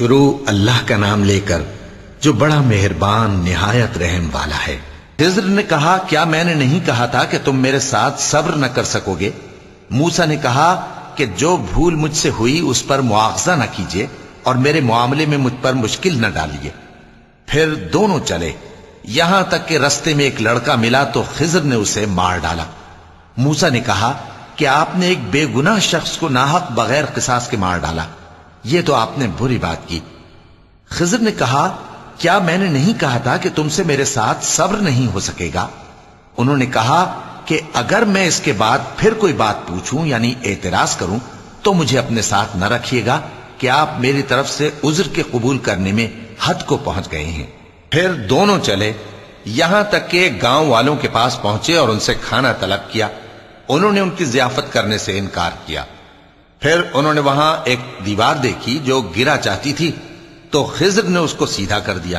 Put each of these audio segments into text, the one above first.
شروع اللہ کا نام لے کر جو بڑا مہربان نہایت رحم والا ہے۔ خضر نے کہا، کیا میں نے نہیں کہا تھا کہ تم میرے ساتھ صبر نہ کر سکو گے؟ موسا نے کہا کہ جو بھول مجھ سے ہوئی اس پر معاوضہ نہ کیجیے اور میرے معاملے میں مجھ پر مشکل نہ ڈالیے۔ پھر دونوں چلے۔ یہاں تک کہ رستے میں ایک لڑکا ملا تو خضر نے اسے مار ڈالا۔ موسا نے کہا کہ آپ نے ایک بے گناہ شخص کو ناحق بغیر قصاص کے مار ڈالا؟ یہ تو آپ نے بری بات کی۔ خضر نے کہا، کیا میں نے نہیں کہا تھا کہ تم سے میرے ساتھ صبر نہیں ہو سکے گا؟ انہوں نے کہا کہ اگر میں اس کے بعد پھر کوئی بات پوچھوں یعنی اعتراض کروں، تو مجھے اپنے ساتھ نہ رکھیے گا کہ آپ میری طرف سے عذر کے قبول کرنے میں حد کو پہنچ گئے ہیں۔ پھر دونوں چلے، یہاں تک کہ گاؤں والوں کے پاس پہنچے اور ان سے کھانا طلب کیا۔ انہوں نے ان کی ضیافت کرنے سے انکار کیا۔ پھر انہوں نے وہاں ایک دیوار دیکھی جو گرا چاہتی تھی، تو خضر نے اس کو سیدھا کر دیا۔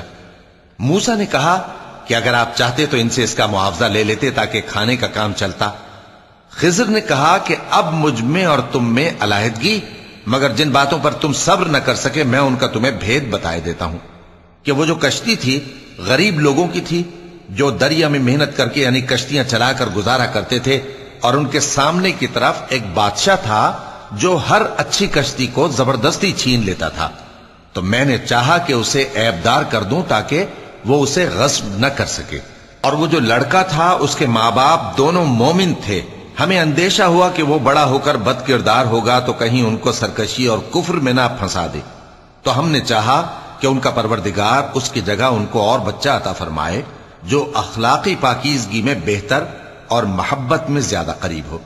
موسا نے کہا کہ اگر آپ چاہتے تو ان سے اس کا معاوضہ لے لیتے تاکہ کھانے کا کام چلتا۔ خضر نے کہا کہ اب مجھ میں اور تم میں علیحدگی، مگر جن باتوں پر تم صبر نہ کر سکے، میں ان کا تمہیں بھید بتائے دیتا ہوں۔ کہ وہ جو کشتی تھی، غریب لوگوں کی تھی، جو دریا میں محنت کر کے یعنی کشتیاں چلا کر گزارا کرتے تھے، اور ان کے سامنے کی طرف ایک بادشاہ تھا جو ہر اچھی کشتی کو زبردستی چھین لیتا تھا۔ تو میں نے چاہا کہ اسے عیبدار کر دوں تاکہ وہ اسے غصب نہ کر سکے۔ اور وہ جو لڑکا تھا، اس کے ماں باپ دونوں مومن تھے۔ ہمیں اندیشہ ہوا کہ وہ بڑا ہو کر بد کردار ہوگا تو کہیں ان کو سرکشی اور کفر میں نہ پھنسا دے۔ تو ہم نے چاہا کہ ان کا پروردگار اس کی جگہ ان کو اور بچہ عطا فرمائے، جو اخلاقی پاکیزگی میں بہتر اور محبت میں زیادہ قریب ہو۔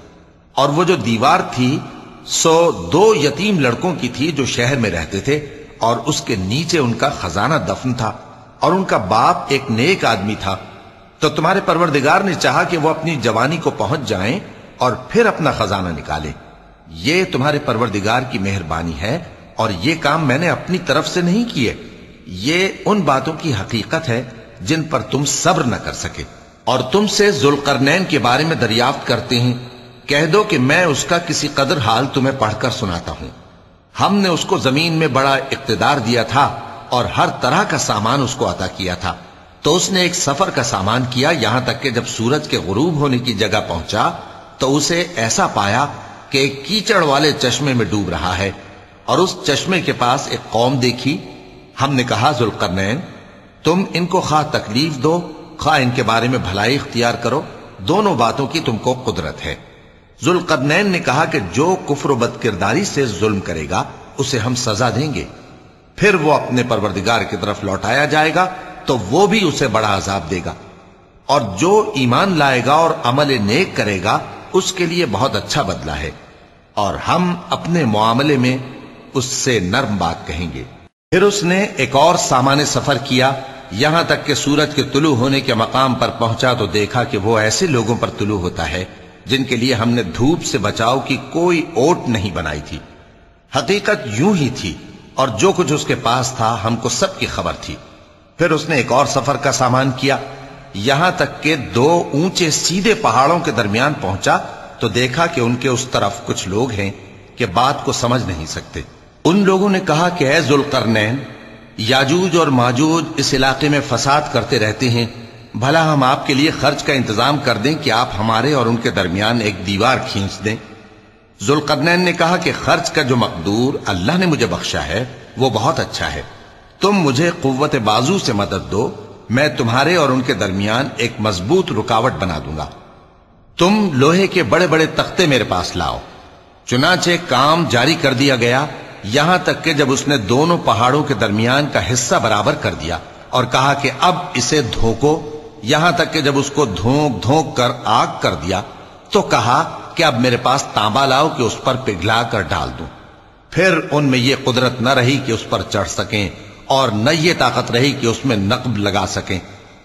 اور وہ جو دیوار تھی سو دو یتیم لڑکوں کی تھی جو شہر میں رہتے تھے اور اس کے نیچے ان کا خزانہ دفن تھا اور ان کا باپ ایک نیک آدمی تھا۔ تو تمہارے پروردگار نے چاہا کہ وہ اپنی جوانی کو پہنچ جائیں اور پھر اپنا خزانہ نکالے۔ یہ تمہارے پروردگار کی مہربانی ہے اور یہ کام میں نے اپنی طرف سے نہیں کیے۔ یہ ان باتوں کی حقیقت ہے جن پر تم صبر نہ کر سکے۔ اور تم سے ذوالقرنین کے بارے میں دریافت کرتے ہیں۔ کہہ دو کہ میں اس کا کسی قدر حال تمہیں پڑھ کر سناتا ہوں۔ ہم نے اس کو زمین میں بڑا اقتدار دیا تھا اور ہر طرح کا سامان اس کو عطا کیا تھا۔ تو اس نے ایک سفر کا سامان کیا یہاں تک کہ جب سورج کے غروب ہونے کی جگہ پہنچا تو اسے ایسا پایا کہ ایک کیچڑ والے چشمے میں ڈوب رہا ہے اور اس چشمے کے پاس ایک قوم دیکھی۔ ہم نے کہا، ذوالقرنین، تم ان کو خواہ تکلیف دو، خواہ ان کے بارے میں بھلائی اختیار کرو، دونوں باتوں کی تم کو قدرت ہے۔ ذوالقرنین نے کہا کہ جو کفر و بد کرداری سے ظلم کرے گا، اسے ہم سزا دیں گے۔ پھر وہ اپنے پروردگار کی طرف لوٹایا جائے گا، تو وہ بھی اسے بڑا عذاب دے گا۔ اور جو ایمان لائے گا اور عمل نیک کرے گا، اس کے لیے بہت اچھا بدلہ ہے۔ اور ہم اپنے معاملے میں اس سے نرم بات کہیں گے۔ پھر اس نے ایک اور سامان سفر کیا۔ یہاں تک کہ سورج کے طلوع ہونے کے مقام پر پہنچا تو دیکھا کہ وہ ایسے لوگوں پر طلوع ہوتا ہے جن کے لیے ہم نے دھوپ سے بچاؤ کی کوئی اوٹ نہیں بنائی تھی۔ حقیقت یوں ہی تھی اور جو کچھ اس کے پاس تھا ہم کو سب کی خبر تھی۔ پھر اس نے ایک اور سفر کا سامان کیا۔ یہاں تک کہ دو اونچے سیدھے پہاڑوں کے درمیان پہنچا تو دیکھا کہ ان کے اس طرف کچھ لوگ ہیں کہ بات کو سمجھ نہیں سکتے۔ ان لوگوں نے کہا کہ اے ذوالقرنین، یاجوج اور ماجوج اس علاقے میں فساد کرتے رہتے ہیں۔ بھلا ہم آپ کے لیے خرچ کا انتظام کر دیں کہ آپ ہمارے اور ان کے درمیان ایک دیوار کھینچ دیں۔ ذوالقرنین نے کہا کہ خرچ کا جو مقدور اللہ نے مجھے بخشا ہے، وہ بہت اچھا ہے۔ تم مجھے قوت بازو سے مدد دو، میں تمہارے اور ان کے درمیان ایک مضبوط رکاوٹ بنا دوں گا۔ تم لوہے کے بڑے بڑے تختے میرے پاس لاؤ۔ چنانچہ کام جاری کر دیا گیا، یہاں تک کہ جب اس نے دونوں پہاڑوں کے درمیان کا حصہ برابر کر دیا اور کہا کہ اب اسے دھوکو یہاں تک کہ جب اس کو دھونک دھونک کر آگ کر دیا تو کہا کہ اب میرے پاس تانبا لاؤ کہ اس پر پگھلا کر ڈال دوں۔ پھر ان میں یہ قدرت نہ رہی کہ اس پر چڑھ سکیں اور نہ یہ طاقت رہی کہ اس میں نقب لگا سکیں۔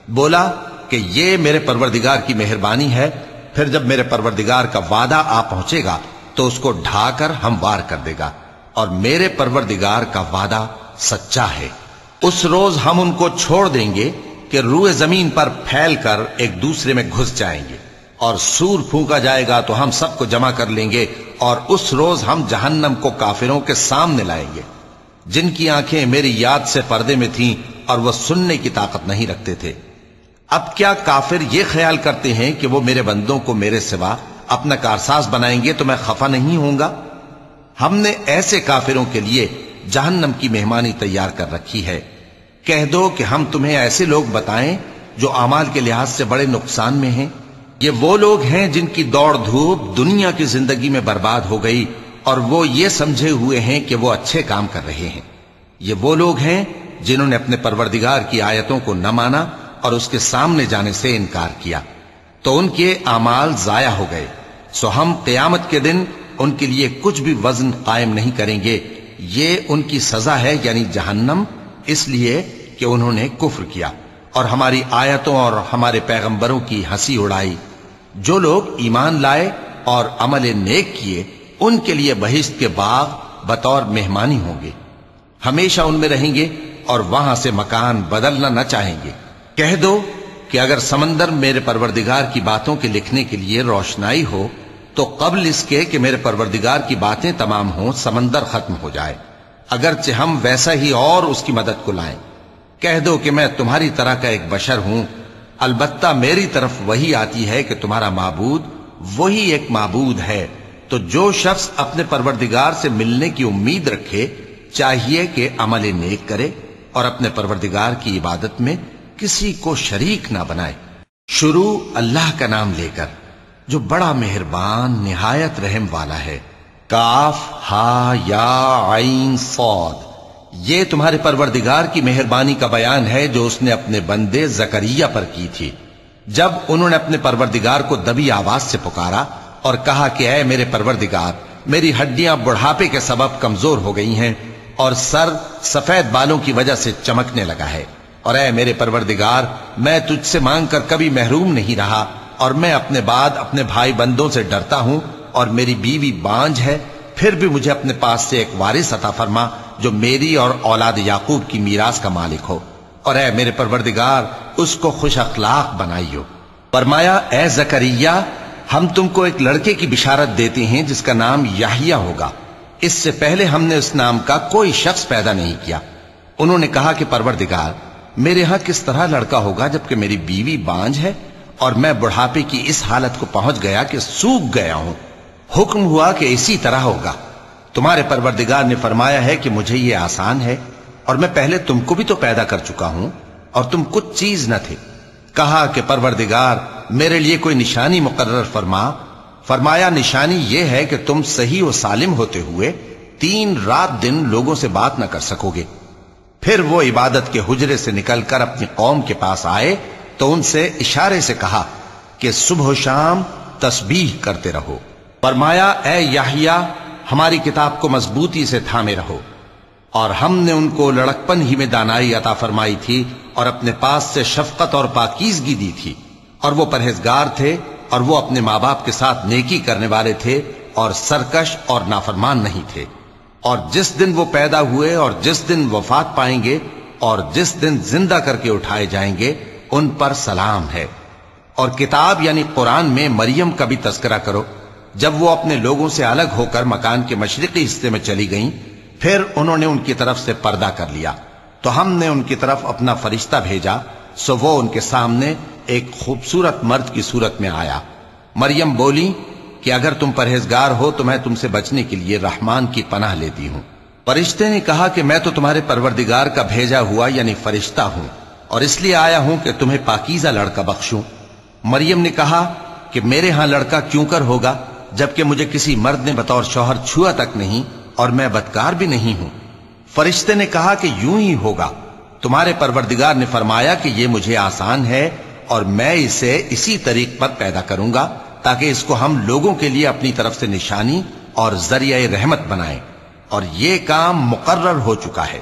بولا کہ یہ میرے پروردگار کی مہربانی ہے، پھر جب میرے پروردگار کا وعدہ آ پہنچے گا تو اس کو ڈھا کر ہم وار کر دے گا۔ اور میرے پروردگار کا وعدہ سچا ہے۔ اس روز ہم ان کو چھوڑ دیں گے کہ روئے زمین پر پھیل کر ایک دوسرے میں گھس جائیں گے۔ اور سور پھونکا جائے گا تو ہم سب کو جمع کر لیں گے اور اس روز ہم جہنم کو کافروں کے سامنے لائیں گے۔ جن کی آنکھیں میری یاد سے پردے میں تھیں اور وہ سننے کی طاقت نہیں رکھتے تھے۔ اب کیا کافر یہ خیال کرتے ہیں کہ وہ میرے بندوں کو میرے سوا اپنا کارساز بنائیں گے تو میں خفا نہیں ہوں گا؟ ہم نے ایسے کافروں کے لیے جہنم کی مہمانی تیار کر رکھی ہے۔ کہہ دو کہ ہم تمہیں ایسے لوگ بتائیں جو امال کے لحاظ سے بڑے نقصان میں ہیں۔ یہ وہ لوگ ہیں جن کی دوڑ دھوپ دنیا کی زندگی میں برباد ہو گئی اور وہ یہ سمجھے ہوئے ہیں کہ وہ اچھے کام کر رہے ہیں۔ یہ وہ لوگ ہیں جنہوں نے اپنے پروردگار کی آیتوں کو نہ مانا اور اس کے سامنے جانے سے انکار کیا۔ تو ان کے اعمال ضائع ہو گئے۔ سو ہم قیامت کے دن ان کے لیے کچھ بھی وزن قائم نہیں کریں گے۔ یہ ان کی سزا ہے یعنی جہنم۔ اس لیے کہ انہوں نے کفر کیا اور ہماری آیتوں اور ہمارے پیغمبروں کی ہنسی اڑائی۔ جو لوگ ایمان لائے اور عمل نیک کیے، ان کے لیے بہشت کے باغ بطور مہمانی ہوں گے۔ ہمیشہ ان میں رہیں گے اور وہاں سے مکان بدلنا نہ چاہیں گے۔ کہہ دو کہ اگر سمندر میرے پروردگار کی باتوں کے لکھنے کے لیے روشنائی ہو، تو قبل اس کے کہ میرے پروردگار کی باتیں تمام ہوں، سمندر ختم ہو جائے۔ اگرچہ ہم ویسا ہی اور اس کی مدد کو لائیں۔ کہہ دو کہ میں تمہاری طرح کا ایک بشر ہوں۔ البتہ میری طرف وہی آتی ہے کہ تمہارا معبود وہی ایک معبود ہے۔ تو جو شخص اپنے پروردگار سے ملنے کی امید رکھے، چاہیے کہ عمل نیک کرے اور اپنے پروردگار کی عبادت میں کسی کو شریک نہ بنائے۔ شروع اللہ کا نام لے کر، جو بڑا مہربان، نہایت رحم والا ہے۔ کاف، ہا، یا، عین، صاد۔ یہ تمہارے پروردگار کی مہربانی کا بیان ہے جو اس نے اپنے بندے زکریہ پر کی تھی۔ جب انہوں نے اپنے پروردگار کو دبی آواز سے پکارا اور کہا کہ اے میرے پروردگار، میری ہڈیاں بڑھاپے کے سبب کمزور ہو گئی ہیں اور سر سفید بالوں کی وجہ سے چمکنے لگا ہے۔ اور اے میرے پروردگار، میں تجھ سے مانگ کر کبھی محروم نہیں رہا اور میں اپنے بعد اپنے بھائی بندوں سے ڈرتا ہوں اور میری بیوی بانج ہے، پھر بھی مجھے اپنے پاس سے ایک وارث عطا فرما جو میری اور اولاد یعقوب کی میراث کا مالک ہو۔ اور اے میرے پروردگار، اس کو خوش اخلاق بنائی ہو فرمایا، اے زکریہ، ہم تم کو ایک لڑکے کی بشارت دیتے ہیں جس کا نام یاہیا ہوگا۔ اس سے پہلے ہم نے اس نام کا کوئی شخص پیدا نہیں کیا۔ انہوں نے کہا کہ پروردگار، میرے ہاں کس طرح لڑکا ہوگا جبکہ میری بیوی بانج ہے اور میں بڑھاپے کی اس حالت کو پہنچ گیا کہ سوکھ گیا ہوں۔ حکم ہوا کہ اسی طرح ہوگا۔ تمہارے پروردگار نے فرمایا ہے کہ مجھے یہ آسان ہے اور میں پہلے تم کو بھی تو پیدا کر چکا ہوں اور تم کچھ چیز نہ تھے۔ کہا کہ پروردگار، میرے لیے کوئی نشانی مقرر فرما۔ فرمایا، نشانی یہ ہے کہ تم صحیح و سالم ہوتے ہوئے تین رات دن لوگوں سے بات نہ کر سکو گے۔ پھر وہ عبادت کے حجرے سے نکل کر اپنی قوم کے پاس آئے تو ان سے اشارے سے کہا کہ صبح و شام تسبیح کرتے رہو۔ فرمایا، اے یاہیا ہماری کتاب کو مضبوطی سے تھامے رہو. اور ہم نے ان کو لڑکپن ہی میں دانائی عطا فرمائی تھی اور اپنے پاس سے شفقت اور پاکیزگی دی تھی۔ اور وہ پرہیزگار تھے اور وہ اپنے ماں باپ کے ساتھ نیکی کرنے والے تھے اور سرکش اور نافرمان نہیں تھے۔ اور جس دن وہ پیدا ہوئے اور جس دن وفات پائیں گے اور جس دن زندہ کر کے اٹھائے جائیں گے، ان پر سلام ہے۔ اور کتاب یعنی قرآن میں مریم کا بھی تذکرہ کرو۔ جب وہ اپنے لوگوں سے الگ ہو کر مکان کے مشرقی حصے میں چلی گئیں، پھر انہوں نے ان کی طرف سے پردہ کر لیا۔ تو ہم نے ان کی طرف اپنا فرشتہ بھیجا، سو وہ ان کے سامنے ایک خوبصورت مرد کی صورت میں آیا۔ مریم بولی کہ اگر تم پرہیزگار ہو تو میں تم سے بچنے کے لیے رحمان کی پناہ لیتی ہوں۔ فرشتے نے کہا کہ میں تو تمہارے پروردگار کا بھیجا ہوا یعنی فرشتہ ہوں، اور اس لیے آیا ہوں کہ تمہیں پاکیزہ لڑکا بخشوں۔ مریم نے کہا کہ میرے ہاں لڑکا کیوں کر ہوگا؟ جبکہ مجھے کسی مرد نے بطور شوہر چھوا تک نہیں اور میں بدکار بھی نہیں ہوں۔ فرشتے نے کہا کہ یوں ہی ہوگا۔ تمہارے پروردگار نے فرمایا کہ یہ مجھے آسان ہے اور میں اسے اسی طریق پر پیدا کروں گا تاکہ اس کو ہم لوگوں کے لیے اپنی طرف سے نشانی اور ذریعہ رحمت بنائیں۔ اور یہ کام مقرر ہو چکا ہے۔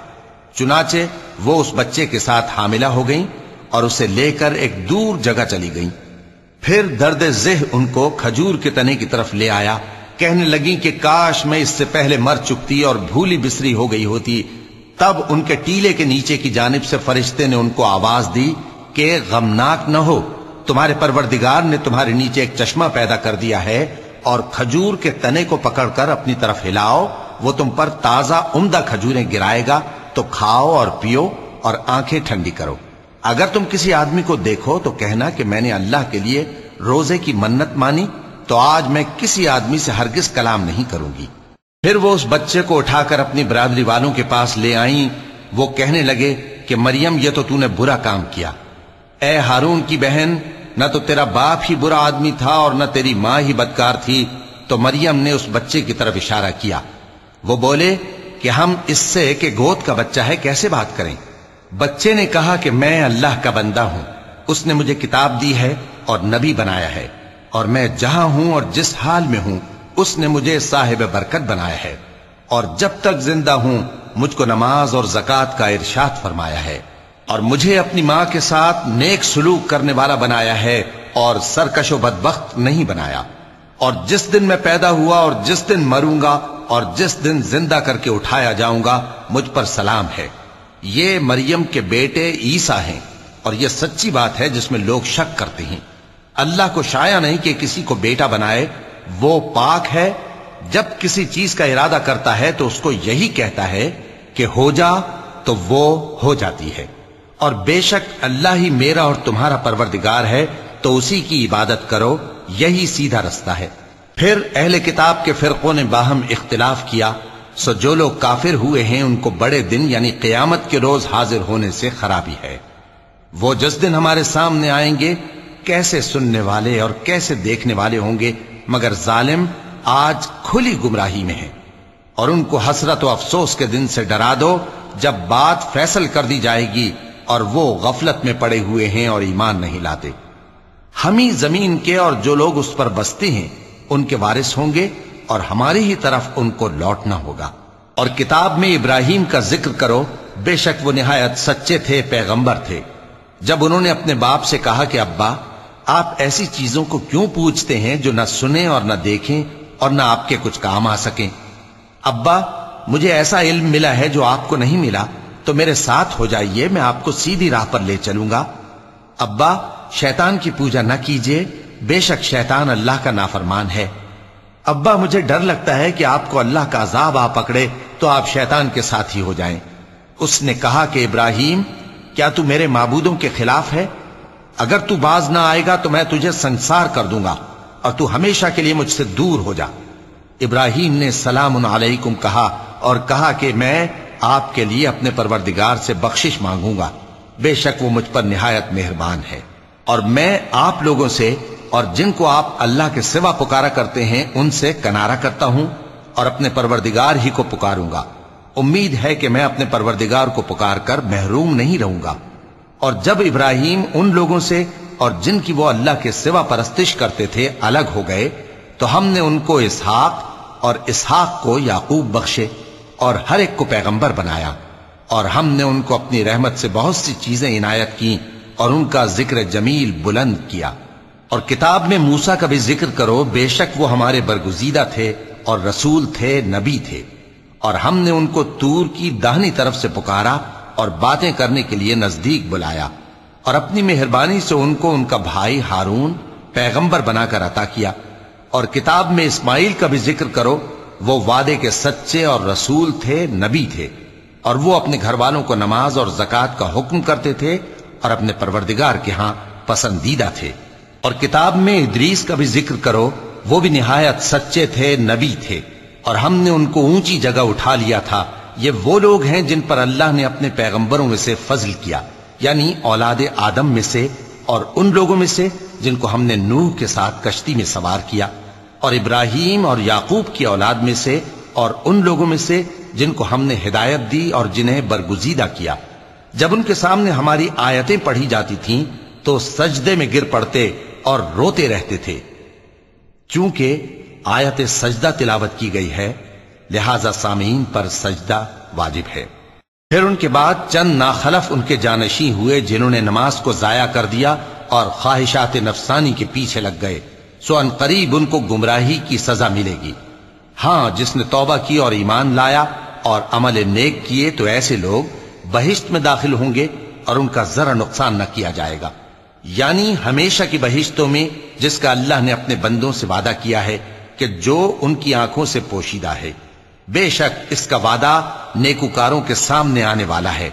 چنانچہ وہ اس بچے کے ساتھ حاملہ ہو گئیں اور اسے لے کر ایک دور جگہ چلی گئیں۔ پھر درد زہ ان کو کھجور کے تنے کی طرف لے آیا۔ کہنے لگی کہ کاش میں اس سے پہلے مر چکتی اور بھولی بسری ہو گئی ہوتی۔ تب ان کے ٹیلے کے نیچے کی جانب سے فرشتے نے ان کو آواز دی کہ غمناک نہ ہو، تمہارے پروردگار نے تمہارے نیچے ایک چشمہ پیدا کر دیا ہے اور کھجور کے تنے کو پکڑ کر اپنی طرف ہلاؤ، وہ تم پر تازہ عمدہ کھجوریں گرائے گا۔ تو کھاؤ اور پیو اور آنکھیں ٹھنڈی کرو۔ اگر تم کسی آدمی کو دیکھو تو کہنا کہ میں نے اللہ کے لیے روزے کی منت مانی، تو آج میں کسی آدمی سے ہرگز کلام نہیں کروں گی۔ پھر وہ اس بچے کو اٹھا کر اپنی برادری والوں کے پاس لے آئیں۔ وہ کہنے لگے کہ مریم، یہ تو تو نے برا کام کیا۔ اے ہارون کی بہن، نہ تو تیرا باپ ہی برا آدمی تھا اور نہ تیری ماں ہی بدکار تھی۔ تو مریم نے اس بچے کی طرف اشارہ کیا۔ وہ بولے کہ ہم اس سے کہ گود کا بچہ ہے، کیسے بات کریں؟ بچے نے کہا کہ میں اللہ کا بندہ ہوں۔ اس نے مجھے کتاب دی ہے اور نبی بنایا ہے۔ اور میں جہاں ہوں اور جس حال میں ہوں، اس نے مجھے صاحب برکت بنایا ہے۔ اور جب تک زندہ ہوں، مجھ کو نماز اور زکات کا ارشاد فرمایا ہے۔ اور مجھے اپنی ماں کے ساتھ نیک سلوک کرنے والا بنایا ہے اور سرکش و بدبخت نہیں بنایا۔ اور جس دن میں پیدا ہوا اور جس دن مروں گا اور جس دن زندہ کر کے اٹھایا جاؤں گا، مجھ پر سلام ہے۔ یہ مریم کے بیٹے عیسیٰ ہیں اور یہ سچی بات ہے جس میں لوگ شک کرتے ہیں۔ اللہ کو شایا نہیں کہ کسی کو بیٹا بنائے، وہ پاک ہے۔ جب کسی چیز کا ارادہ کرتا ہے تو اس کو یہی کہتا ہے کہ ہو جا تو وہ ہو جاتی ہے۔ اور بے شک اللہ ہی میرا اور تمہارا پروردگار ہے، تو اسی کی عبادت کرو، یہی سیدھا رستہ ہے۔ پھر اہل کتاب کے فرقوں نے باہم اختلاف کیا۔ سو جو لوگ کافر ہوئے ہیں، ان کو بڑے دن یعنی قیامت کے روز حاضر ہونے سے خرابی ہے۔ وہ جس دن ہمارے سامنے آئیں گے، کیسے سننے والے اور کیسے دیکھنے والے ہوں گے؟ مگر ظالم آج کھلی گمراہی میں ہے۔ اور ان کو حسرت و افسوس کے دن سے ڈرا دو، جب بات فیصل کر دی جائے گی اور وہ غفلت میں پڑے ہوئے ہیں اور ایمان نہیں لاتے۔ ہم ہی زمین کے اور جو لوگ اس پر بستے ہیں، ان کے وارث ہوں گے۔ اور ہماری ہی طرف ان کو لوٹنا ہوگا۔ اور کتاب میں ابراہیم کا ذکر کرو، بے شک وہ نہایت سچے تھے، پیغمبر تھے۔ جب انہوں نے اپنے باپ سے کہا کہ، ابا، آپ ایسی چیزوں کو کیوں پوچھتے ہیں جو نہ سنیں اور نہ دیکھیں اور نہ آپ کے کچھ کام آ سکیں؟ ابا، مجھے ایسا علم ملا ہے جو آپ کو نہیں ملا، تو میرے ساتھ ہو جائیے، میں آپ کو سیدھی راہ پر لے چلوں گا۔ ابا، شیطان کی پوجا نہ کیجیے، بے شک شیطان اللہ کا نافرمان ہے۔ ابا، مجھے ڈر لگتا ہے کہ آپ کو اللہ کا عذاب آ پکڑے تو آپ شیطان کے ساتھ ہی ہو جائیں۔ اس نے کہا کہ ابراہیم، کیا تو میرے معبودوں کے خلاف ہے؟ اگر تو باز نہ آئے گا تو میں تجھے سنسار کر دوں گا اور تو ہمیشہ کے لیے مجھ سے دور ہو جا۔ ابراہیم نے سلام علیکم کہا اور کہا کہ میں آپ کے لیے اپنے پروردگار سے بخشش مانگوں گا۔ بے شک وہ مجھ پر نہایت مہربان ہے اور میں آپ لوگوں سے اور جن کو آپ اللہ کے سوا پکارا کرتے ہیں، ان سے کنارا کرتا ہوں اور اپنے پروردگار ہی کو پکاروں گا۔ امید ہے کہ میں اپنے پروردگار کو پکار کر محروم نہیں رہوں گا۔ اور جب ابراہیم ان لوگوں سے اور جن کی وہ اللہ کے سوا پرستش کرتے تھے الگ ہو گئے، تو ہم نے ان کو اسحاق اور اسحاق کو یعقوب بخشے اور ہر ایک کو پیغمبر بنایا۔ اور ہم نے ان کو اپنی رحمت سے بہت سی چیزیں عنایت کی اور ان کا ذکر جمیل بلند کیا۔ اور کتاب میں موسا کا بھی ذکر کرو، بے شک وہ ہمارے برگزیدہ تھے اور رسول تھے، نبی تھے۔ اور ہم نے ان کو تور کی دہنی طرف سے پکارا اور باتیں کرنے کے لیے نزدیک بلایا۔ اور اپنی مہربانی سے ان کو ان کا بھائی ہارون پیغمبر بنا کر عطا کیا۔ اور کتاب میں اسماعیل کا بھی ذکر کرو، وہ وعدے کے سچے اور رسول تھے، نبی تھے۔ اور وہ اپنے گھر والوں کو نماز اور زکات کا حکم کرتے تھے اور اپنے پروردگار کے ہاں پسندیدہ تھے۔ اور کتاب میں ادریس کا بھی ذکر کرو، وہ بھی نہایت سچے تھے، نبی تھے۔ اور ہم نے ان کو اونچی جگہ اٹھا لیا تھا۔ یہ وہ لوگ ہیں جن پر اللہ نے اپنے پیغمبروں میں سے فضل کیا یعنی اولاد آدم میں سے اور ان لوگوں میں سے جن کو ہم نے نوح کے ساتھ کشتی میں سوار کیا۔ اور ابراہیم اور یعقوب کی اولاد میں سے اور ان لوگوں میں سے جن کو ہم نے ہدایت دی اور جنہیں برگزیدہ کیا۔ جب ان کے سامنے ہماری آیتیں پڑھی جاتی تھیں تو سجدے میں گر پڑتے اور روتے رہتے تھے۔ چونکہ آیت سجدہ تلاوت کی گئی ہے، لہذا سامعین پر سجدہ واجب ہے۔ پھر ان کے بعد چند ناخلف ان کے جانشی ہوئے جنہوں نے نماز کو ضائع کر دیا اور خواہشات نفسانی کے پیچھے لگ گئے۔ سو ان قریب ان کو گمراہی کی سزا ملے گی۔ ہاں جس نے توبہ کی اور ایمان لایا اور عمل نیک کیے تو ایسے لوگ بہشت میں داخل ہوں گے اور ان کا ذرا نقصان نہ کیا جائے گا۔ یعنی ہمیشہ کی بہشتوں میں جس کا اللہ نے اپنے بندوں سے وعدہ کیا ہے کہ جو ان کی آنکھوں سے پوشیدہ ہے۔ بے شک اس کا وعدہ نیکوکاروں کے سامنے آنے والا ہے۔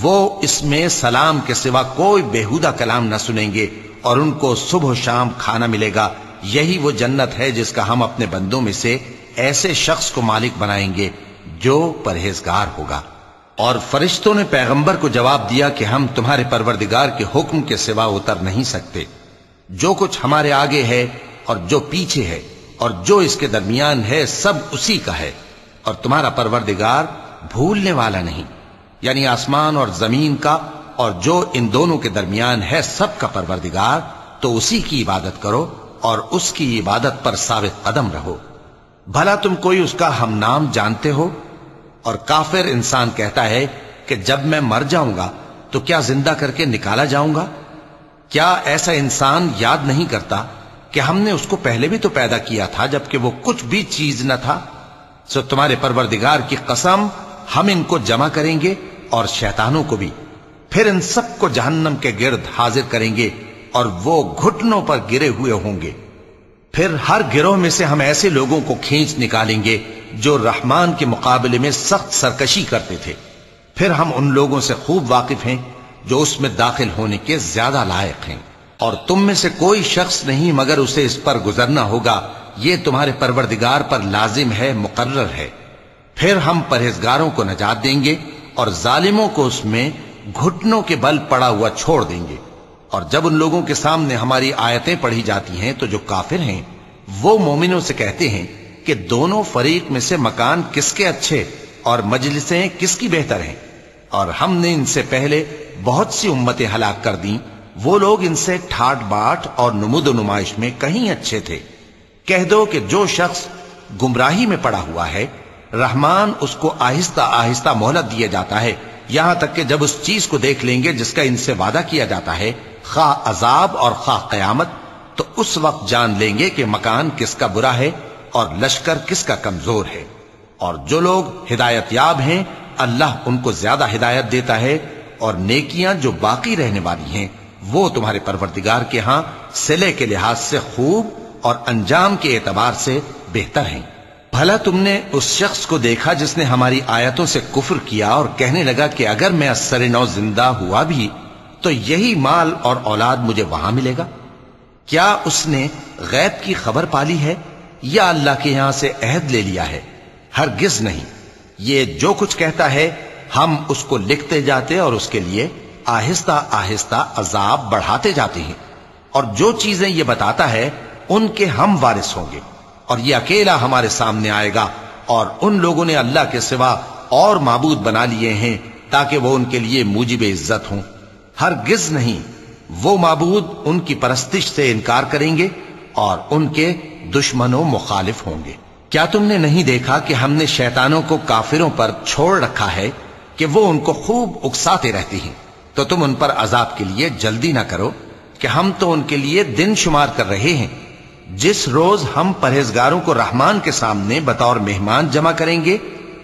وہ اس میں سلام کے سوا کوئی بےحودہ کلام نہ سنیں گے اور ان کو صبح و شام کھانا ملے گا۔ یہی وہ جنت ہے جس کا ہم اپنے بندوں میں سے ایسے شخص کو مالک بنائیں گے جو پرہیزگار ہوگا۔ اور فرشتوں نے پیغمبر کو جواب دیا کہ ہم تمہارے پروردگار کے حکم کے سوا اتر نہیں سکتے۔ جو کچھ ہمارے آگے ہے اور جو پیچھے ہے اور جو اس کے درمیان ہے سب اسی کا ہے۔ اور تمہارا پروردگار بھولنے والا نہیں۔ یعنی آسمان اور زمین کا اور جو ان دونوں کے درمیان ہے سب کا پروردگار، تو اسی کی عبادت کرو اور اس کی عبادت پر ثابت قدم رہو۔ بھلا تم کوئی اس کا ہم نام جانتے ہو؟ اور کافر انسان کہتا ہے کہ جب میں مر جاؤں گا تو کیا زندہ کر کے نکالا جاؤں گا؟ کیا ایسا انسان یاد نہیں کرتا کہ ہم نے اس کو پہلے بھی تو پیدا کیا تھا جبکہ وہ کچھ بھی چیز نہ تھا؟ سو تمہارے پروردگار کی قسم، ہم ان کو جمع کریں گے اور شیطانوں کو بھی۔ پھر ان سب کو جہنم کے گرد حاضر کریں گے اور وہ گھٹنوں پر گرے ہوئے ہوں گے۔ پھر ہر گروہ میں سے ہم ایسے لوگوں کو کھینچ نکالیں گے جو رحمان کے مقابلے میں سخت سرکشی کرتے تھے۔ پھر ہم ان لوگوں سے خوب واقف ہیں جو اس میں داخل ہونے کے زیادہ لائق ہیں۔ اور تم میں سے کوئی شخص نہیں مگر اسے اس پر گزرنا ہوگا۔ یہ تمہارے پروردگار پر لازم ہے، مقرر ہے۔ پھر ہم پرہیزگاروں کو نجات دیں گے اور ظالموں کو اس میں گھٹنوں کے بل پڑا ہوا چھوڑ دیں گے۔ اور جب ان لوگوں کے سامنے ہماری آیتیں پڑھی جاتی ہیں تو جو کافر ہیں، وہ مومنوں سے کہتے ہیں کہ دونوں فریق میں سے مکان کس کے اچھے اور مجلسیں کس کی بہتر ہیں۔ اور ہم نے ان سے پہلے بہت سی امتیں ہلاک کر دیں۔ وہ لوگ ان سے ٹھاٹ باٹ اور نمود و نمائش میں کہیں اچھے تھے۔ کہہ دو کہ جو شخص گمراہی میں پڑا ہوا ہے، رحمان اس کو آہستہ آہستہ مہلت دیا جاتا ہے۔ یہاں تک کہ جب اس چیز کو دیکھ لیں گے جس کا ان سے وعدہ کیا جاتا ہے، خواہ عذاب اور خواہ قیامت، تو اس وقت جان لیں گے کہ مکان کس کا برا ہے اور لشکر کس کا کمزور ہے؟ اور جو لوگ ہدایت یاب ہیں، اللہ ان کو زیادہ ہدایت دیتا ہے، اور نیکیاں جو باقی رہنے والی ہیں، وہ تمہارے پروردگار کے ہاں سلے کے لحاظ سے خوب اور انجام کے اعتبار سے بہتر ہیں۔ بھلا تم نے اس شخص کو دیکھا جس نے ہماری آیتوں سے کفر کیا اور کہنے لگا کہ اگر میں اثر نو زندہ ہوا بھی، تو یہی مال اور اولاد مجھے وہاں ملے گا؟ کیا اس نے غیب کی خبر پالی ہے؟ یا اللہ کے یہاں سے عہد لے لیا ہے، ہرگز نہیں۔ یہ جو کچھ کہتا ہے، ہم اس کو لکھتے جاتے اور اس کے لیے آہستہ آہستہ عذاب بڑھاتے جاتے ہیں۔ اور جو چیزیں یہ بتاتا ہے، ان کے ہم وارث ہوں گے۔ اور یہ اکیلا ہمارے سامنے آئے گا اور ان لوگوں نے اللہ کے سوا اور معبود بنا لیے ہیں تاکہ وہ ان کے لیے موجب عزت ہوں۔ ہرگز نہیں۔ وہ معبود ان کی پرستش سے انکار کریں گے اور ان کے دشمنوں مخالف ہوں گے۔ کیا تم نے نہیں دیکھا کہ ہم نے شیطانوں کو کافروں پر چھوڑ رکھا ہے کہ وہ ان کو خوب اکساتے رہتی ہیں؟ تو تم ان پر عذاب کے لیے جلدی نہ کرو کہ ہم تو ان کے لیے دن شمار کر رہے ہیں۔ جس روز ہم پرہیزگاروں کو رحمان کے سامنے بطور مہمان جمع کریں گے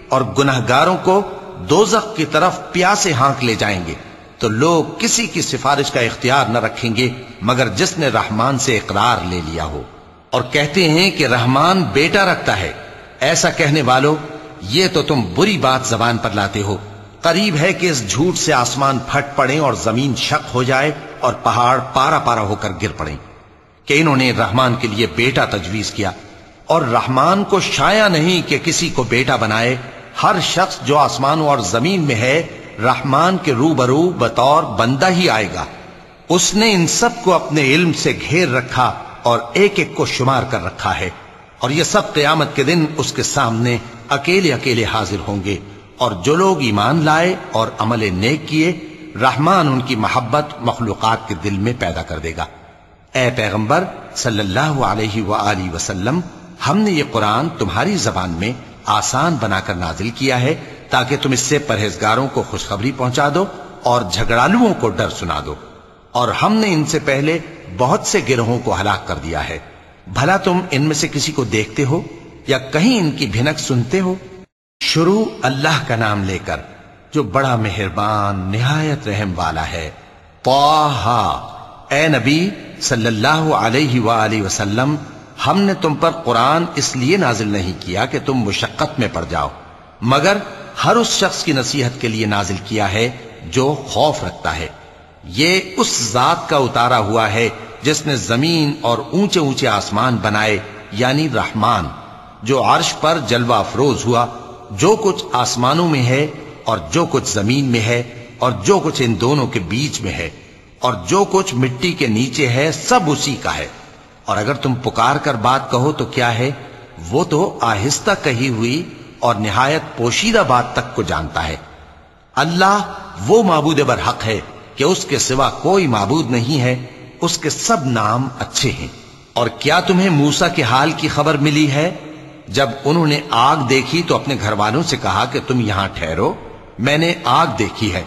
اور گناہ گاروں کو دوزخ کی طرف پیاسے ہانک لے جائیں گے، تو لوگ کسی کی سفارش کا اختیار نہ رکھیں گے مگر جس نے رحمان سے اقرار لے لیا ہو۔ اور کہتے ہیں کہ رحمان بیٹا رکھتا ہے۔ ایسا کہنے والوں یہ تو تم بری بات زبان پر لاتے ہو۔ قریب ہے کہ اس جھوٹ سے آسمان پھٹ پڑے اور زمین شک ہو جائے اور پہاڑ پارا پارا ہو کر گر پڑیں۔ کہ انہوں نے رحمان کے لیے بیٹا تجویز کیا۔ اور رحمان کو شایا نہیں کہ کسی کو بیٹا بنائے۔ ہر شخص جو آسمانوں اور زمین میں ہے، رحمان کے رو برو بطور بندہ ہی آئے گا۔ اس نے ان سب کو اپنے علم سے گھیر رکھا۔ اور ایک ایک کو شمار کر رکھا ہے اور یہ سب قیامت کے دن اس کے سامنے اکیلے اکیلے حاضر ہوں گے اور جو لوگ ایمان لائے اور عمل نیک کیے، رحمان ان کی محبت مخلوقات کے دل میں پیدا کر دے گا۔ اے پیغمبر، صلی اللہ علیہ وآلہ وسلم، ہم نے یہ قرآن تمہاری زبان میں آسان بنا کر نازل کیا ہے تاکہ تم اس سے پرہیزگاروں کو خوشخبری پہنچا دو اور جھگڑالوؤں کو ڈر سنا دو۔ اور ہم نے ان سے پہلے بہت سے گروہوں کو ہلاک کر دیا ہے۔ بھلا تم ان میں سے کسی کو دیکھتے ہو یا کہیں ان کی بھنک سنتے ہو؟ شروع اللہ کا نام لے کر، جو بڑا مہربان، نہایت رحم والا ہے۔ اے نبی صلی اللہ علیہ وآلہ وسلم، ہم نے تم پر قرآن اس لیے نازل نہیں کیا کہ تم مشقت میں پڑ جاؤ، مگر ہر اس شخص کی نصیحت کے لیے نازل کیا ہے جو خوف رکھتا ہے۔ یہ اس ذات کا اتارا ہوا ہے جس نے زمین اور اونچے اونچے آسمان بنائے یعنی رحمان، جو عرش پر جلوہ افروز ہوا، جو کچھ آسمانوں میں ہے اور جو کچھ زمین میں ہے اور جو کچھ ان دونوں کے بیچ میں ہے اور جو کچھ مٹی کے نیچے ہے، سب اسی کا ہے۔ اور اگر تم پکار کر بات کہو تو کیا ہے؟ وہ تو آہستہ کہی ہوئی اور نہایت پوشیدہ بات تک کو جانتا ہے۔ اللہ وہ معبود برحق ہے کہ اس کے سوا کوئی معبود نہیں ہے، اس کے سب نام اچھے ہیں۔ اور کیا تمہیں موسا کے حال کی خبر ملی ہے؟ جب انہوں نے آگ دیکھی تو اپنے گھر والوں سے کہا کہ تم یہاں ٹھہرو۔ میں نے آگ دیکھی ہے۔